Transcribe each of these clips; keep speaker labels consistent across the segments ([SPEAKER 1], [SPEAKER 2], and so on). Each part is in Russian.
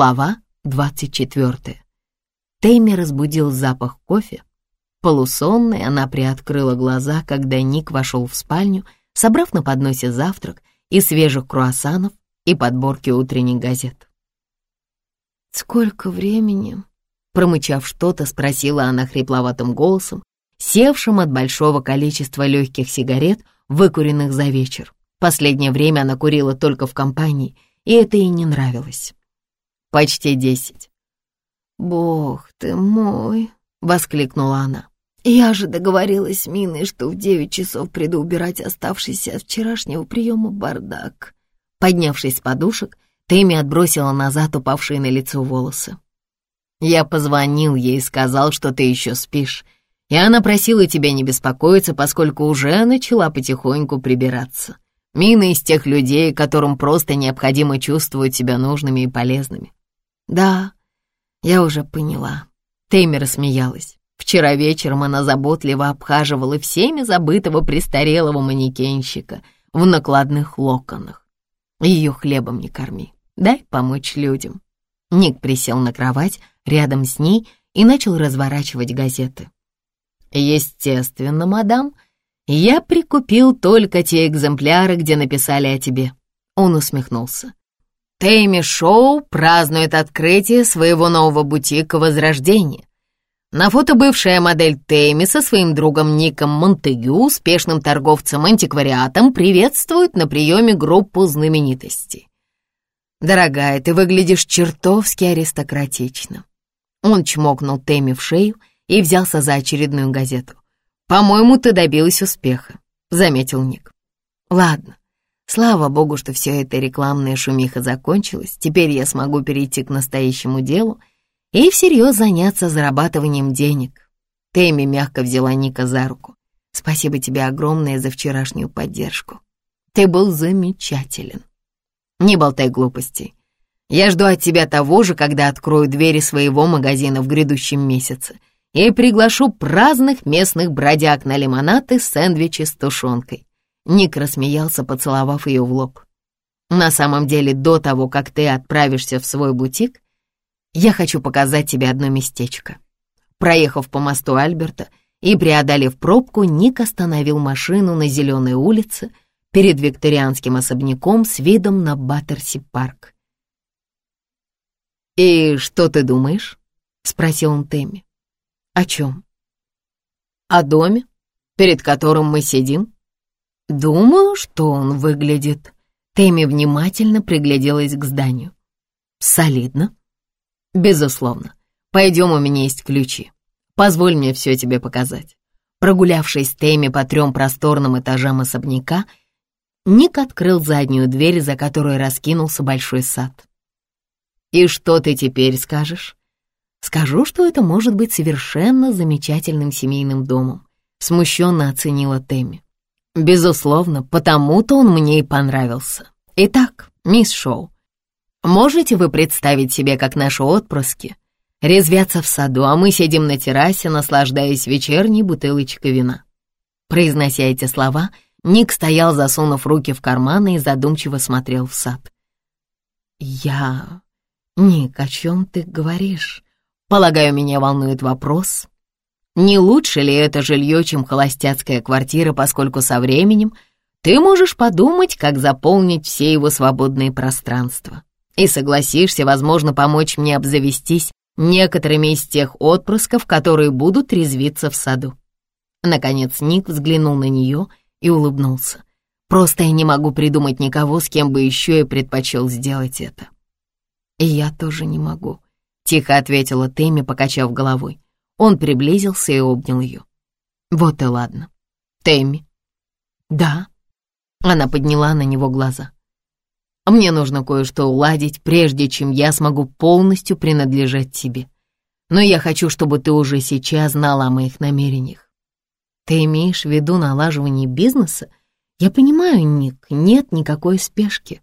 [SPEAKER 1] Глава 24. Тейми разбудил запах кофе. Полусонной она приоткрыла глаза, когда Ник вошел в спальню, собрав на подносе завтрак и свежих круассанов и подборки утренних газет. «Сколько времени?» Промычав что-то, спросила она хрипловатым голосом, севшим от большого количества легких сигарет, выкуренных за вечер. Последнее время она курила только в компании, и это ей не нравилось. «Почти десять». «Бог ты мой!» — воскликнула она. «Я же договорилась с Миной, что в девять часов приду убирать оставшийся от вчерашнего приема бардак». Поднявшись с подушек, Тэмми отбросила назад упавшие на лицо волосы. «Я позвонил ей и сказал, что ты еще спишь, и она просила тебя не беспокоиться, поскольку уже начала потихоньку прибираться. Мина из тех людей, которым просто необходимо чувствовать себя нужными и полезными. «Да, я уже поняла». Тейми рассмеялась. Вчера вечером она заботливо обхаживала всеми забытого престарелого манекенщика в накладных локонах. Ее хлебом не корми, дай помочь людям. Ник присел на кровать рядом с ней и начал разворачивать газеты. «Естественно, мадам, я прикупил только те экземпляры, где написали о тебе». Он усмехнулся. Тейми Шоу празднует открытие своего нового бутика «Возрождение». На фото бывшая модель Тейми со своим другом Ником Монтегю, успешным торговцем-антиквариатом, приветствует на приеме группу знаменитостей. «Дорогая, ты выглядишь чертовски аристократично». Он чмокнул Тейми в шею и взялся за очередную газету. «По-моему, ты добилась успеха», — заметил Ник. «Ладно, Слава богу, что все это рекламная шумиха закончилась. Теперь я смогу перейти к настоящему делу и всерьез заняться зарабатыванием денег. Тэмми мягко взяла Ника за руку. Спасибо тебе огромное за вчерашнюю поддержку. Ты был замечателен. Не болтай глупостей. Я жду от тебя того же, когда открою двери своего магазина в грядущем месяце и приглашу праздных местных бродяг на лимонад и сэндвичи с тушенкой. Ник рассмеялся, поцеловав ее в лоб. «На самом деле, до того, как ты отправишься в свой бутик, я хочу показать тебе одно местечко». Проехав по мосту Альберта и преодолев пробку, Ник остановил машину на зеленой улице перед викторианским особняком с видом на Баттерси-парк. «И что ты думаешь?» — спросил он Тэмми. «О чем?» «О доме, перед которым мы сидим?» «Думаю, что он выглядит...» Тэмми внимательно пригляделась к зданию. «Солидно?» «Безусловно. Пойдем, у меня есть ключи. Позволь мне все тебе показать». Прогулявшись Тэмми по трем просторным этажам особняка, Ник открыл заднюю дверь, за которой раскинулся большой сад. «И что ты теперь скажешь?» «Скажу, что это может быть совершенно замечательным семейным домом», смущенно оценила Тэмми. Безусловно, потому-то он мне и понравился. Итак, мисс Шоу, можете вы представить себе, как наши отпрыски резвятся в саду, а мы сидим на террасе, наслаждаясь вечерней бутылочкой вина? Произнося эти слова, Ник стоял, засунув руки в карманы и задумчиво смотрел в сад. «Я... Ник, о чем ты говоришь? Полагаю, меня волнует вопрос, не лучше ли это жилье, чем холостяцкая квартира, поскольку со временем ты можешь подумать, как заполнить все его свободные пространства. И согласишься, возможно, помочь мне обзавестись некоторыми из тех отпрысков, которые будут резвиться в саду. Наконец Ник взглянул на нее и улыбнулся. Просто я не могу придумать никого, с кем бы еще я предпочел сделать это. И я тоже не могу, — тихо ответила Тэмми, покачав головой. Он приблизился и обнял ее. Вот и ладно. Тэмми. Да. Она подняла на него глаза. Мне нужно кое-что уладить, прежде чем я смогу полностью принадлежать тебе. Но я хочу, чтобы ты уже сейчас знала о моих намерениях. Ты имеешь в виду налаживание бизнеса? Я понимаю, Ник, нет никакой спешки.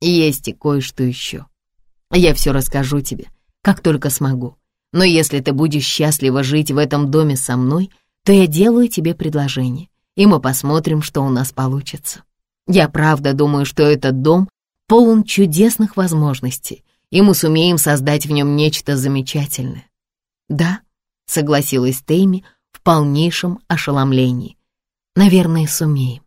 [SPEAKER 1] Есть и кое-что еще. Я все расскажу тебе, как только смогу. Но если ты будешь счастливо жить в этом доме со мной, то я делаю тебе предложение, и мы посмотрим, что у нас получится. Я правда думаю, что этот дом полон чудесных возможностей, и мы сумеем создать в нем нечто замечательное. Да, согласилась Тейми в полнейшем ошеломлении. Наверное, сумеем.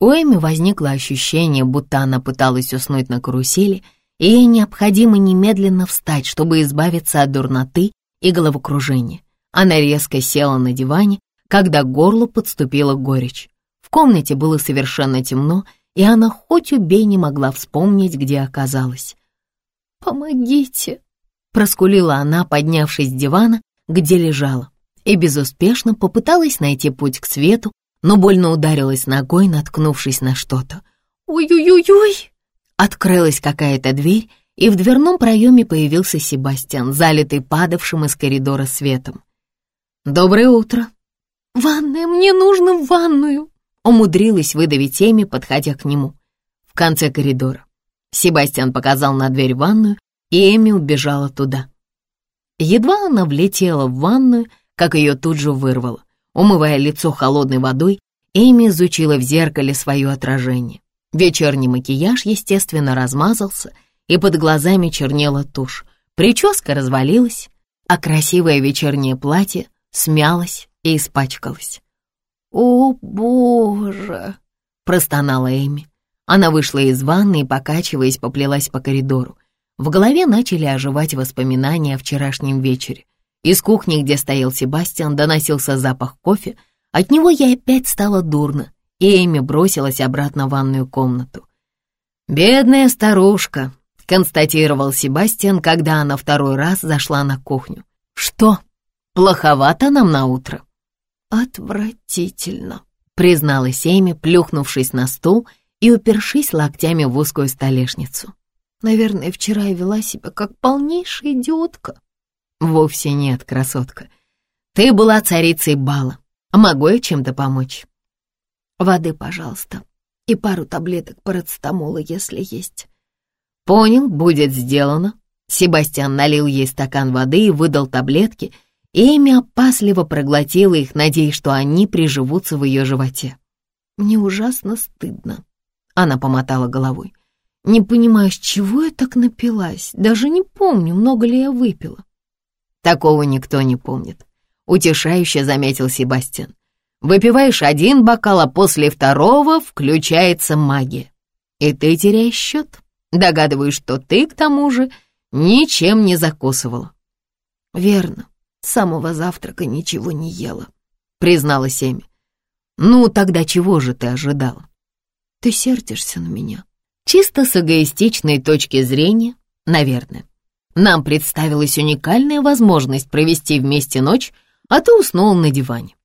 [SPEAKER 1] У Эми возникло ощущение, будто она пыталась уснуть на карусели, ей необходимо немедленно встать, чтобы избавиться от дурноты и головокружения. Она резко села на диване, когда к горлу подступила горечь. В комнате было совершенно темно, и она хоть убей не могла вспомнить, где оказалась. «Помогите!» — проскулила она, поднявшись с дивана, где лежала, и безуспешно попыталась найти путь к свету, но больно ударилась ногой, наткнувшись на что-то. «Ой-ой-ой-ой!» Открылась какая-то дверь, и в дверном проеме появился Себастьян, залитый падавшим из коридора светом. «Доброе утро!» «Ванная, мне нужно в ванную!» Умудрилась выдавить Эми, подходя к нему. В конце коридора. Себастьян показал на дверь ванную, и Эми убежала туда. Едва она влетела в ванную, как ее тут же вырвало. Умывая лицо холодной водой, Эми изучила в зеркале свое отражение. Вечерний макияж, естественно, размазался, и под глазами чернела тушь. Прическа развалилась, а красивое вечернее платье смялось и испачкалось. «О, боже!» — простонала Эми. Она вышла из ванны и, покачиваясь, поплелась по коридору. В голове начали оживать воспоминания о вчерашнем вечере. Из кухни, где стоял Себастьян, доносился запах кофе. От него ей опять стало дурно, и Эми бросилась обратно в ванную комнату. «Бедная старушка», — констатировал Себастьян, когда она второй раз зашла на кухню. «Что, плоховато нам на утро?» «Отвратительно», — призналась Эми, плюхнувшись на стул и упершись локтями в узкую столешницу. «Наверное, вчера я вела себя как полнейшая идиотка». «Вовсе нет, красотка. Ты была царицей бала. Могу я чем-то помочь?» «Воды, пожалуйста, и пару таблеток парацетамола, если есть». «Понял, будет сделано». Себастьян налил ей стакан воды и выдал таблетки — Эми опасливо проглотила их, надеясь, что они приживутся в ее животе. «Мне ужасно стыдно», — она помотала головой. «Не понимаю, с чего я так напилась. Даже не помню, много ли я выпила». «Такого никто не помнит», — утешающе заметил Себастьян. «Выпиваешь один бокал, а после второго включается магия. И ты теряешь счет. Догадываюсь, что ты, к тому же, ничем не закусывала». «Верно. С самого завтрака ничего не ела», — призналась Эми. «Ну, тогда чего же ты ожидала?» «Ты сердишься на меня?» «Чисто с эгоистичной точки зрения, наверное. Нам представилась уникальная возможность провести вместе ночь, а ты уснул на диване.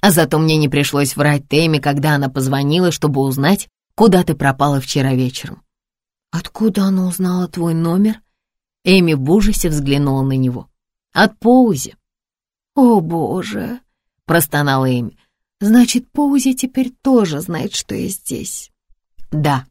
[SPEAKER 1] А зато мне не пришлось врать Тэми, когда она позвонила, чтобы узнать, куда ты пропала вчера вечером». «Откуда она узнала твой номер?» Эми в ужасе взглянула на него. «От Поузи. «О, боже!» — простонала Эми. «Значит, Поузи теперь тоже знает, что я здесь». «Да,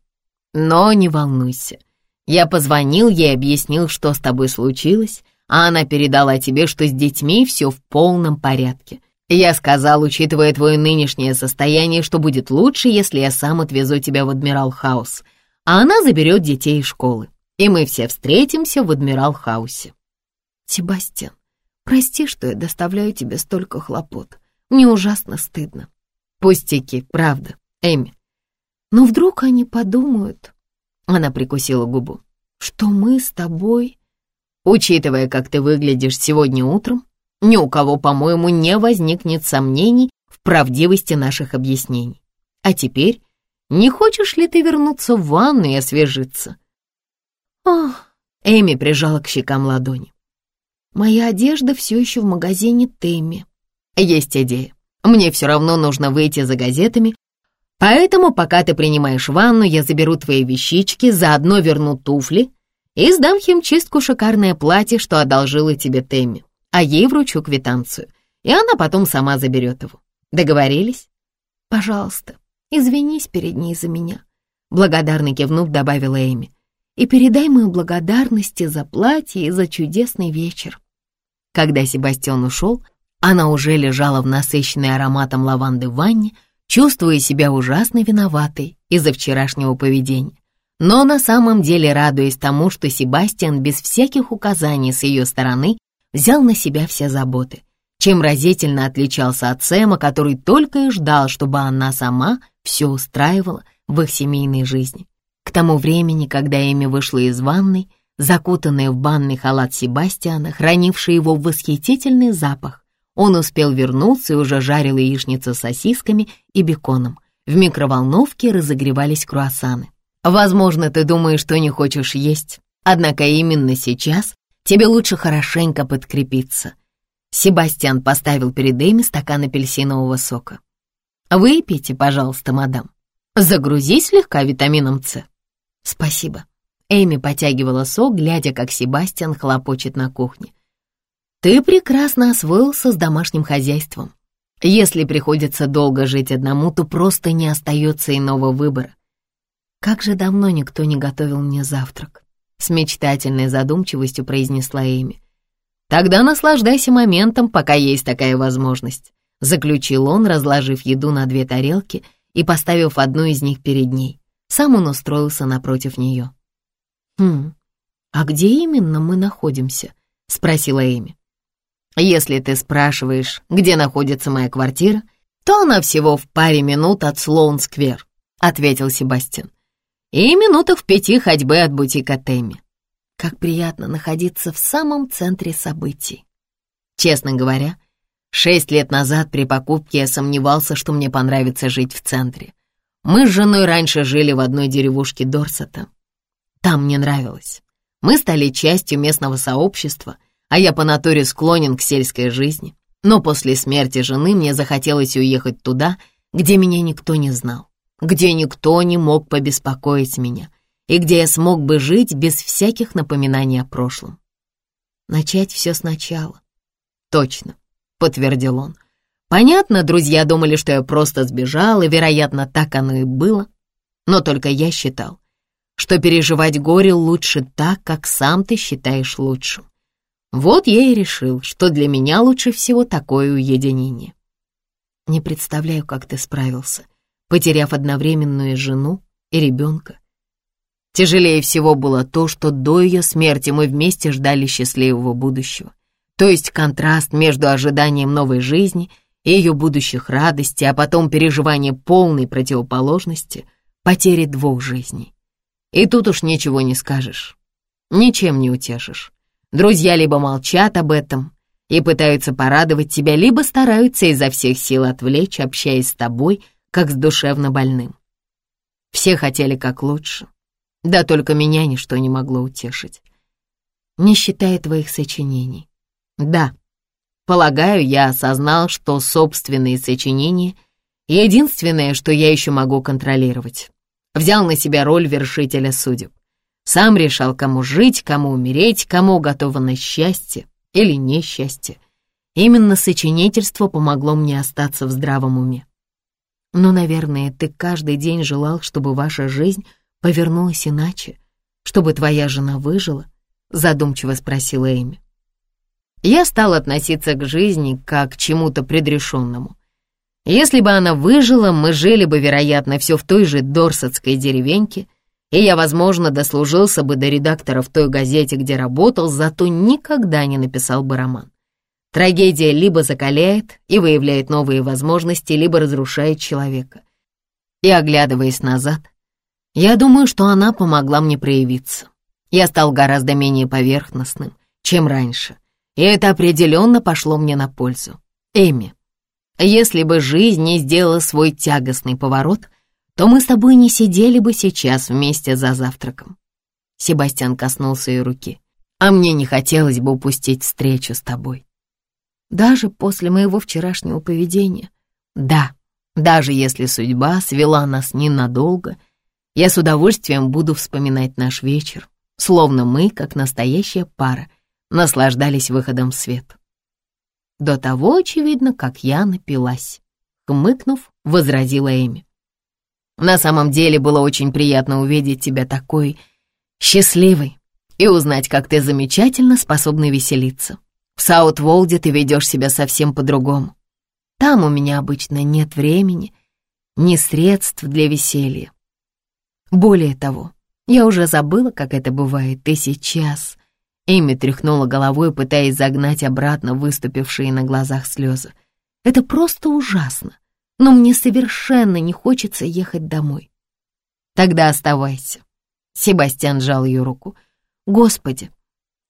[SPEAKER 1] но не волнуйся. Я позвонил ей и объяснил, что с тобой случилось, а она передала тебе, что с детьми все в полном порядке. Я сказал, учитывая твое нынешнее состояние, что будет лучше, если я сам отвезу тебя в Адмирал Хаус, а она заберет детей из школы, и мы все встретимся в Адмирал Хаусе». «Себастьян, Прости, что я доставляю тебе столько хлопот. Мне ужасно стыдно. Пустяки, правда, Эми. Но вдруг они подумают... Она прикусила губу. Что мы с тобой... Учитывая, как ты выглядишь сегодня утром, ни у кого, по-моему, не возникнет сомнений в правдивости наших объяснений. А теперь, не хочешь ли ты вернуться в ванну и освежиться? Ах, Эми прижала к щекам ладони. Моя одежда все еще в магазине Тэмми. Есть идея. Мне все равно нужно выйти за газетами, поэтому пока ты принимаешь ванну, я заберу твои вещички, заодно верну туфли и сдам химчистку шикарное платье, что одолжила тебе Тэмми, а ей вручу квитанцию, и она потом сама заберет его. Договорились? Пожалуйста, извинись перед ней за меня. Благодарно кивнув, добавила Эми. И передай мою благодарности за платье и за чудесный вечер. Когда Себастьян ушел, она уже лежала в насыщенной ароматом лаванды ванне, чувствуя себя ужасно виноватой из-за вчерашнего поведения. но на самом деле радуясь тому, что Себастьян без всяких указаний с ее стороны взял на себя все заботы, чем разительно отличался от Сэма, который только и ждал, чтобы она сама все устраивала в их семейной жизни. К тому времени, когда Эми вышла из ванной, закутанная в банный халат Себастьяна, хранивший его восхитительный запах, он успел вернуться и уже жарил яичницу с сосисками и беконом. В микроволновке разогревались круассаны. Возможно, ты думаешь, что не хочешь есть, однако именно сейчас тебе лучше хорошенько подкрепиться. Себастьян поставил перед Эми стакан апельсинового сока. «Выпейте, пожалуйста, мадам. Загрузись слегка витамином С». «Спасибо». Эми потягивала сок, глядя, как Себастьян хлопочет на кухне. «Ты прекрасно освоился с домашним хозяйством. Если приходится долго жить одному, то просто не остается иного выбора. Как же давно никто не готовил мне завтрак?» С мечтательной задумчивостью произнесла Эми. «Тогда наслаждайся моментом, пока есть такая возможность», заключил он, разложив еду на две тарелки и поставив одну из них перед ней. Сам он устроился напротив нее. «Хм, а где именно мы находимся?» — спросила Эми. «Если ты спрашиваешь, где находится моя квартира, то она всего в паре минут от Слоун-сквер», — ответил Себастьян. «И минутах в пяти ходьбы от бутика Тэмми. Как приятно находиться в самом центре событий. Честно говоря, шесть лет назад при покупке я сомневался, что мне понравится жить в центре. Мы с женой раньше жили в одной деревушке Дорсета. Там мне нравилось. Мы стали частью местного сообщества, а я по натуре склонен к сельской жизни. Но после смерти жены мне захотелось уехать туда, где меня никто не знал, где никто не мог побеспокоить меня, и где я смог бы жить без всяких напоминаний о прошлом. Начать все сначала. Точно, подтвердил он. Понятно, друзья думали, что я просто сбежал, и, вероятно, так оно и было. Но только я считал, что переживать горе лучше так, как сам ты считаешь лучшим. Вот я и решил, что для меня лучше всего такое уединение. Не представляю, как ты справился, потеряв одновременную жену и ребенка. Тяжелее всего было то, что до ее смерти мы вместе ждали счастливого будущего. То есть контраст между ожиданием новой жизни и ее будущих радостей, а потом переживание полной противоположности, потери двух жизней. И тут уж ничего не скажешь, ничем не утешишь. Друзья либо молчат об этом и пытаются порадовать тебя, либо стараются изо всех сил отвлечь, общаясь с тобой, как с душевно больным. Все хотели как лучше, да только меня ничто не могло утешить. Не считая твоих сочинений. Да, полагаю, я осознал, что собственные сочинения — единственное, что я еще могу контролировать. Взял на себя роль вершителя судеб. Сам решал, кому жить, кому умереть, кому готово на счастье или несчастье. Именно сочинительство помогло мне остаться в здравом уме. Но, наверное, ты каждый день желал, чтобы ваша жизнь повернулось иначе, чтобы твоя жена выжила?» — задумчиво спросила Эми. Я стал относиться к жизни как к чему-то предрешенному. Если бы она выжила, мы жили бы, вероятно, все в той же Дорсетской деревеньке, и я, возможно, дослужился бы до редактора в той газете, где работал, зато никогда не написал бы роман. Трагедия либо закаляет и выявляет новые возможности, либо разрушает человека. И, оглядываясь назад, я думаю, что она помогла мне проявиться. Я стал гораздо менее поверхностным, чем раньше, и это определенно пошло мне на пользу. Эми, если бы жизнь не сделала свой тягостный поворот, то мы с тобой не сидели бы сейчас вместе за завтраком. Себастьян коснулся ее руки. А мне не хотелось бы упустить встречу с тобой. Даже после моего вчерашнего поведения. Да, даже если судьба свела нас ненадолго — я с удовольствием буду вспоминать наш вечер, словно мы, как настоящая пара, наслаждались выходом в свет. До того, очевидно, как я напилась. Хмыкнув, возразила Эми. На самом деле было очень приятно увидеть тебя такой счастливой и узнать, как ты замечательно способна веселиться. В Саут-Волде ты ведешь себя совсем по-другому. Там у меня обычно нет времени, ни средств для веселья. Более того, Я уже забыла, как это бывает, и сейчас...» Эми тряхнула головой, пытаясь загнать обратно выступившие на глазах слезы. «Это просто ужасно, но мне совершенно не хочется ехать домой». «Тогда оставайся». Себастьян сжал ее руку. «Господи,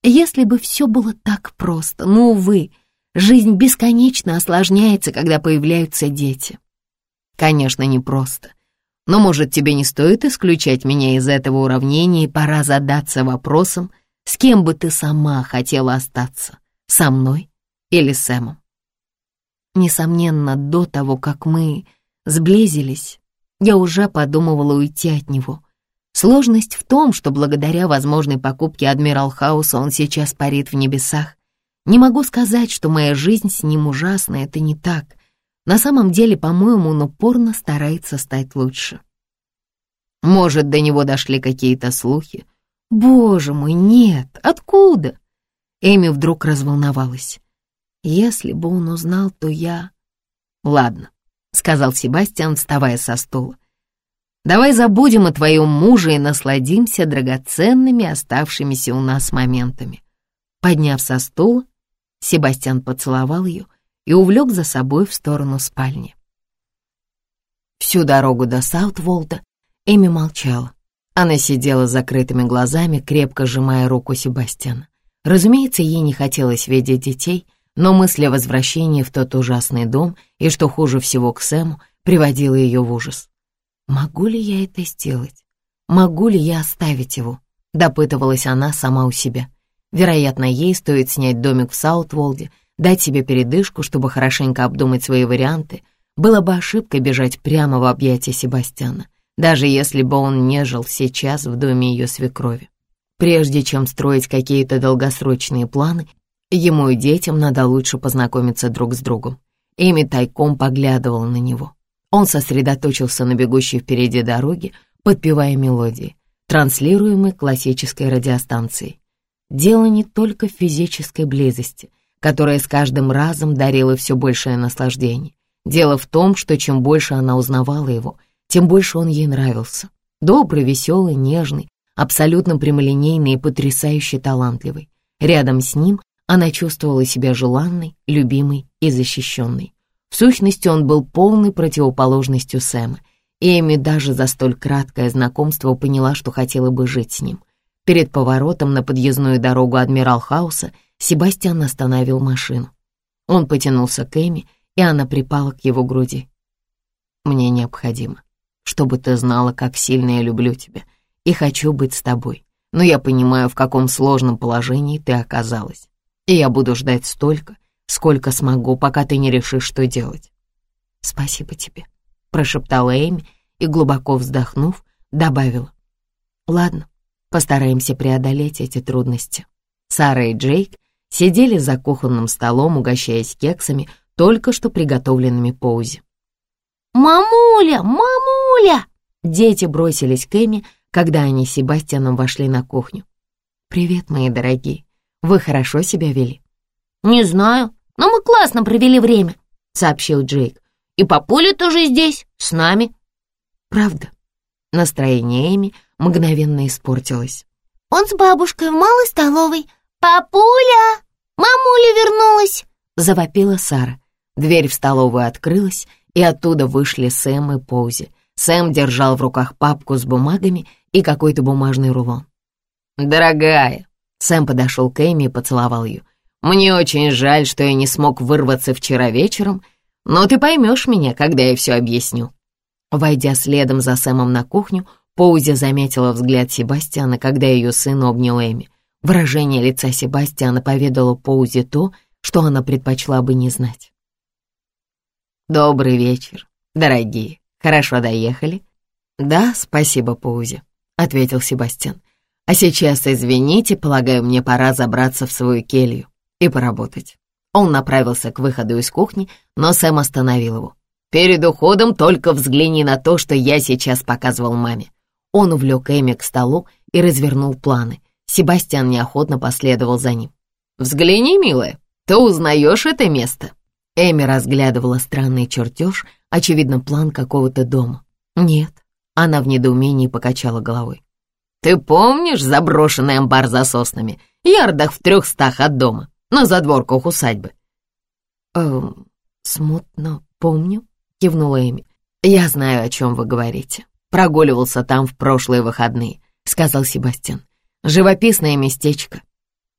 [SPEAKER 1] если бы все было так просто, но, увы, жизнь бесконечно осложняется, когда появляются дети». «Конечно, непросто. Но, может, тебе не стоит исключать меня из этого уравнения и пора задаться вопросом, с кем бы ты сама хотела остаться, со мной или с Сэмом? Несомненно, до того, как мы сблизились, я уже подумывала уйти от него. Сложность в том, что благодаря возможной покупке Адмирал Хауса он сейчас парит в небесах. Не могу сказать, что моя жизнь с ним ужасна, это не так. На самом деле, по-моему, он упорно старается стать лучше. Может, до него дошли какие-то слухи, «Боже мой, нет! Откуда?» Эми вдруг разволновалась. «Если бы он узнал, то я...» «Ладно», — сказал Себастьян, вставая со стула. «Давай забудем о твоем муже и насладимся драгоценными оставшимися у нас моментами». Подняв со стула, Себастьян поцеловал ее и увлек за собой в сторону спальни. Всю дорогу до Саутволда Эми молчала. Она сидела с закрытыми глазами, крепко сжимая руку Себастьяна. Разумеется, ей не хотелось видеть детей, но мысль о возвращении в тот ужасный дом и, что хуже всего к Сэму, приводила ее в ужас. «Могу ли я это сделать? Могу ли я оставить его?» — допытывалась она сама у себя. Вероятно, ей стоит снять домик в Саутволде, дать себе передышку, чтобы хорошенько обдумать свои варианты. Было бы ошибкой бежать прямо в объятия Себастьяна даже если бы он не жил сейчас в доме ее свекрови. Прежде чем строить какие-то долгосрочные планы, ему и детям надо лучше познакомиться друг с другом. Эми тайком поглядывала на него. Он сосредоточился на бегущей впереди дороге, подпевая мелодии, транслируемой классической радиостанцией. Дело не только в физической близости, которая с каждым разом дарила все большее наслаждение. Дело в том, что чем больше она узнавала его, тем больше он ей нравился. Добрый, веселый, нежный, абсолютно прямолинейный и потрясающе талантливый. Рядом с ним она чувствовала себя желанной, любимой и защищенной. В сущности, он был полной противоположностью Сэма, Эми даже за столь краткое знакомство поняла, что хотела бы жить с ним. Перед поворотом на подъездную дорогу Адмирал Хауса Себастьян остановил машину. Он потянулся к Эми, и она припала к его груди. «Мне необходимо, чтобы ты знала, как сильно я люблю тебя и хочу быть с тобой. Но я понимаю, в каком сложном положении ты оказалась. И я буду ждать столько, сколько смогу, пока ты не решишь, что делать. Спасибо тебе, прошептала Эми и, глубоко вздохнув, добавила. Ладно, постараемся преодолеть эти трудности. Сара и Джейк сидели за кухонным столом, угощаясь кексами, только что приготовленными по узе. «Мамуля! Мамуля!» Дети бросились к Эми, когда они с Себастьяном вошли на кухню. «Привет, мои дорогие. Вы хорошо себя вели?» «Не знаю, но мы классно провели время», — сообщил Джейк. «И папуля тоже здесь, с нами». «Правда?» Настроение Эми мгновенно испортилось. «Он с бабушкой в малой столовой. Папуля! Мамуля вернулась!» — завопила Сара. Дверь в столовую открылась, и оттуда вышли Сэм и Поузи. Сэм держал в руках папку с бумагами и какой-то бумажный рулон. «Дорогая!» Сэм подошел к Эми и поцеловал ее. «Мне очень жаль, что я не смог вырваться вчера вечером, но ты поймешь меня, когда я все объясню». Войдя следом за Сэмом на кухню, Поузи заметила взгляд Себастьяна, когда ее сын обнял Эми. Выражение лица Себастьяна поведало Поузи то, что она предпочла бы не знать. «Добрый вечер, дорогие. Хорошо доехали?» «Да, спасибо, Паузе», — ответил Себастьян. «А сейчас, извините, полагаю, мне пора забраться в свою келью и поработать». Он направился к выходу из кухни, но Сэм остановил его. «Перед уходом только взгляни на то, что я сейчас показывал маме». Он увлек Эми к столу и развернул планы. Себастьян неохотно последовал за ним. «Взгляни, милая, ты узнаешь это место?» Эми разглядывала странный чертеж, очевидно, план какого-то дома. Нет, она в недоумении покачала головой. Ты помнишь заброшенный амбар за соснами, ярдах в трехстах от дома, на задворках усадьбы?»
[SPEAKER 2] «Эм, смутно помню», — кивнула Эми.
[SPEAKER 1] «Я знаю, о чем вы говорите. Прогуливался там в прошлые выходные», — сказал Себастьян. «Живописное местечко».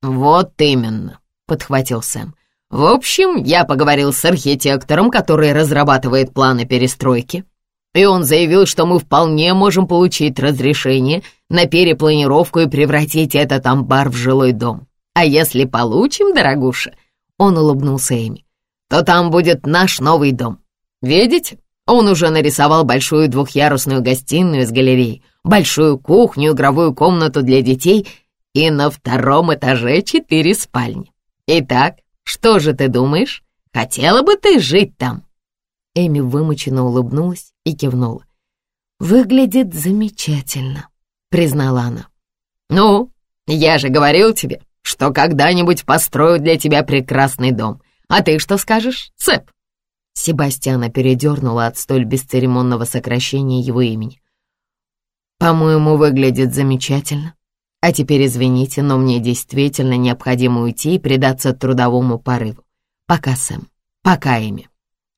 [SPEAKER 1] «Вот именно», — подхватил Сэм. «В общем, я поговорил с архитектором, который разрабатывает планы перестройки, и он заявил, что мы вполне можем получить разрешение на перепланировку и превратить этот амбар в жилой дом. А если получим, дорогуша, он улыбнулся Эми, то там будет наш новый дом. Видите? Он уже нарисовал большую двухъярусную гостиную с галереей, большую кухню, игровую комнату для детей и на втором этаже четыре спальни. Итак, что же ты думаешь? Хотела бы ты жить там?»
[SPEAKER 2] Эми вымученно улыбнулась и кивнула. «Выглядит замечательно», — признала она.
[SPEAKER 1] «Ну, я же говорил тебе, что когда-нибудь построю для тебя прекрасный дом. А ты что скажешь, Сэп?»
[SPEAKER 2] Себастьяна передернула от столь бесцеремонного сокращения его имени.
[SPEAKER 1] «По-моему, выглядит замечательно. А теперь извините, но мне действительно необходимо уйти и предаться трудовому порыву. Пока, Сэм, пока, Эми».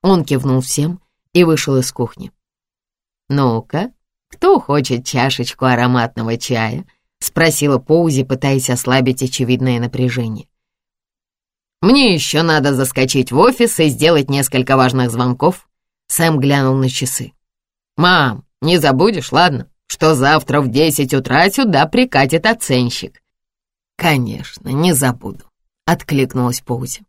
[SPEAKER 1] Он кивнул всем и вышел из кухни. «Ну-ка, кто хочет чашечку ароматного чая?» — спросила Поузи, пытаясь ослабить очевидное напряжение. «Мне еще надо заскочить в офис и сделать несколько важных звонков». Сэм глянул на часы. «Мам, не забудешь, ладно, что завтра в десять утра сюда прикатит оценщик?» «Конечно, не забуду», — откликнулась Поузи.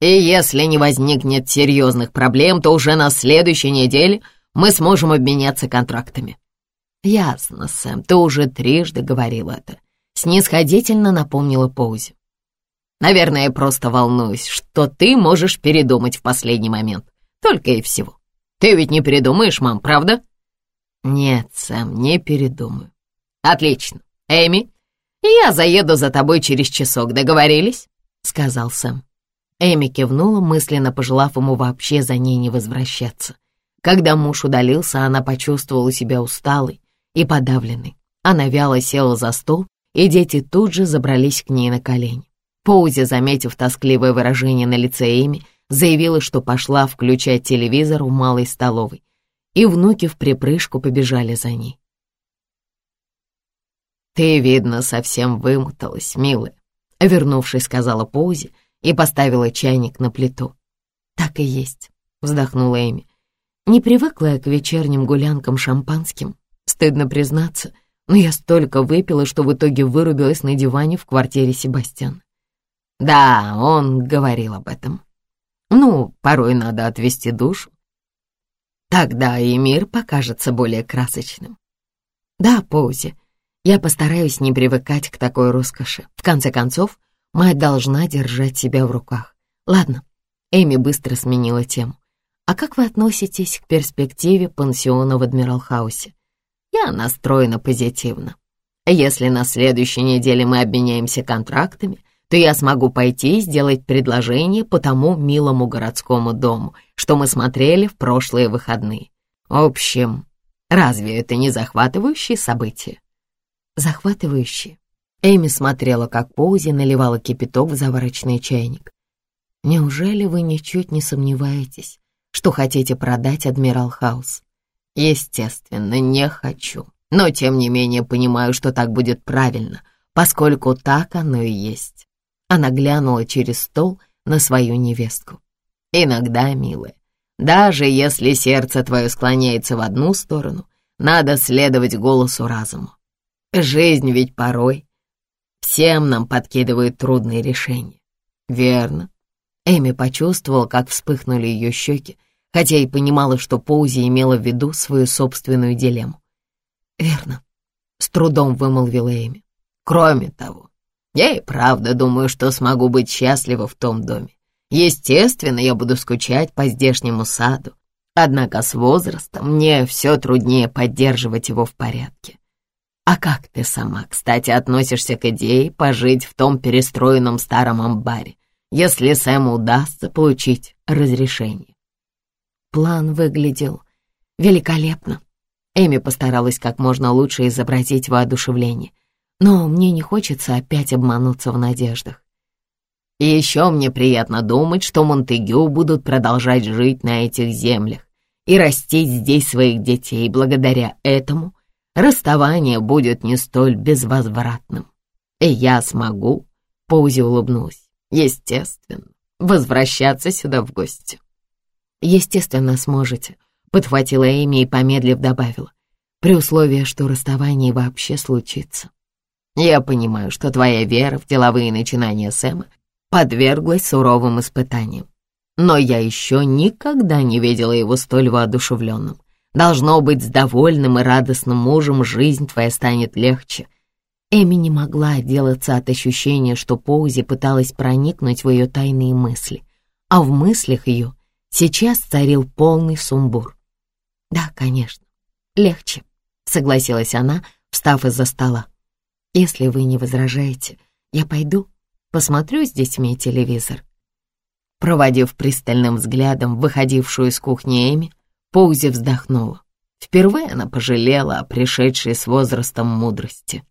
[SPEAKER 1] «И если не возникнет серьезных проблем, то уже на следующей неделе мы сможем обменяться контрактами». «Ясно, Сэм, ты уже трижды говорил это», — снисходительно напомнила Поузи. Наверное, я просто волнуюсь, что ты можешь передумать в последний момент. Только и всего. Ты ведь не передумаешь, мам, правда? Нет, Сэм, не передумаю. Отлично. Эми, я заеду за тобой через часок, договорились? Сказал Сэм. Эми кивнула, мысленно пожелав ему вообще за ней не возвращаться. Когда муж удалился, она почувствовала себя усталой и подавленной. Она вяло села за стол, и дети тут же забрались к ней на колени. Поузи, заметив тоскливое выражение на лице Эми, заявила, что пошла включать телевизор в малой столовой, и внуки в припрыжку побежали за ней. «Ты, видно, совсем вымоталась, милая», — вернувшись, сказала Поузи и поставила чайник на плиту.
[SPEAKER 2] «Так и есть», — вздохнула Эми. «Не привыкла я к вечерним гулянкам шампанским, стыдно признаться, но я столько выпила, что в итоге вырубилась на диване в квартире Себастьяна.
[SPEAKER 1] Да, он говорил об этом. Ну, порой надо отвести душу. Тогда и мир покажется более красочным.
[SPEAKER 2] Да, Поузи, я постараюсь не привыкать к такой роскоши. В конце концов, мать должна держать себя в руках. Ладно, Эми быстро сменила тему. А как вы относитесь к перспективе пансиона в Адмиралхаусе?
[SPEAKER 1] Я настроена позитивно. Если на следующей неделе мы обменяемся контрактами, то я смогу пойти и сделать предложение по тому милому городскому дому, что мы смотрели в прошлые выходные. В общем, разве это не захватывающее событие?
[SPEAKER 2] Захватывающее. Эми смотрела, как Поузи наливала кипяток в заварочный чайник. Неужели вы ничуть не сомневаетесь, что хотите продать Адмирал Хаус?
[SPEAKER 1] Естественно, не хочу, но тем не менее понимаю, что так будет правильно, поскольку так оно и есть. Она глянула через стол на свою невестку. «Иногда, милая, даже если сердце твое склоняется в одну сторону, надо следовать голосу разума. Жизнь ведь порой всем нам подкидывает трудные решения. Верно?» Эми почувствовала, как вспыхнули ее щеки, хотя и понимала, что Поузи имела в виду свою собственную дилемму. «Верно», — с трудом вымолвила Эми. «Кроме того, я и правда думаю, что смогу быть счастлива в том доме. Естественно, я буду скучать по здешнему саду, однако с возрастом мне все труднее поддерживать его в порядке. А как ты сама, кстати, относишься к идее пожить в том перестроенном старом амбаре, если Сэму удастся получить разрешение?
[SPEAKER 2] План выглядел великолепно. Эми постаралась как можно лучше изобразить воодушевление, но мне не хочется опять обмануться в надеждах. И еще мне приятно думать, что Монтегю будут продолжать жить на этих землях и растить здесь своих детей. Благодаря этому расставание будет не столь безвозвратным. И я смогу, Поузи улыбнулась, естественно, возвращаться сюда в гости. Естественно, сможете, подхватила Эми и, помедлив, добавила, при условии, что расставание вообще случится. Я понимаю, что твоя вера в деловые начинания Сэма подверглась суровым испытаниям. Но я еще никогда не видела его столь воодушевленным. Должно быть, с довольным и радостным мужем жизнь твоя станет легче. Эми не могла отделаться от ощущения, что Поузи пыталась проникнуть в ее тайные мысли, а в мыслях ее сейчас царил полный сумбур. «Да, конечно, легче», — согласилась она, встав из-за стола. «Если вы не возражаете, я пойду, посмотрю с детьми телевизор». Проводив пристальным взглядом выходившую из кухни Эми, Поузи вздохнула. Впервые она пожалела о пришедшей с возрастом мудрости.